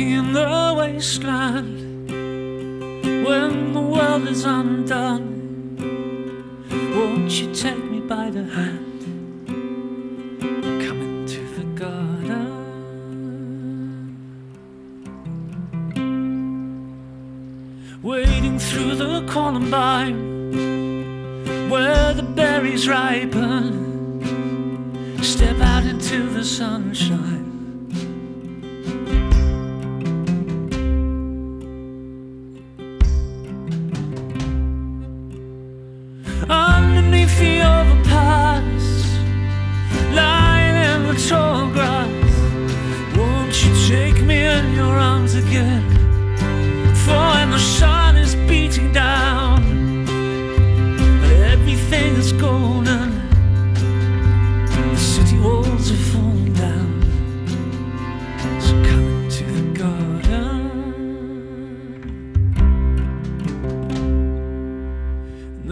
in the wasteland when the world is undone. Won't you take me by the hand? Come into the garden. Wading through the columbine where the berries ripen. Step out into the sunshine.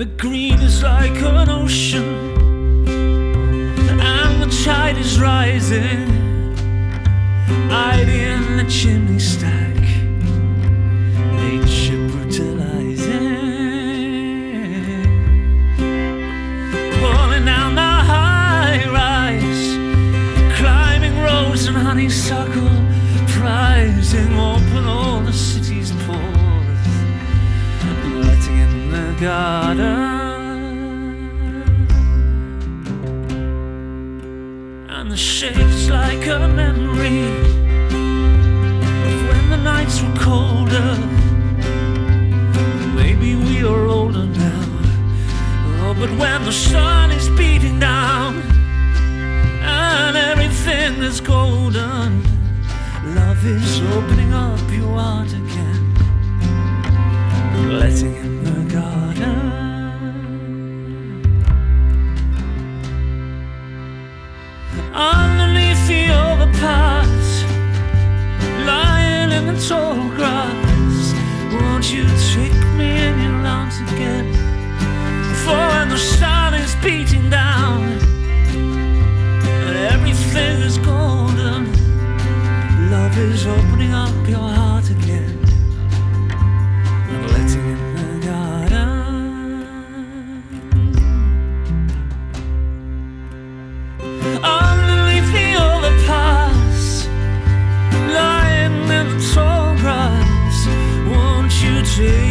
The green is like an ocean, and the tide is rising. Ivy in the chimney stack, garden. And the shape's like a memory of when the nights were colder. Maybe we are older now. Oh, but when the sun is beating down and everything is golden, love is opening up your heart again underneath the overpass, lying in the tall grass. Won't you take me in your arms again? For when the sun is beating down and everything is golden, love is opening up your heart again. see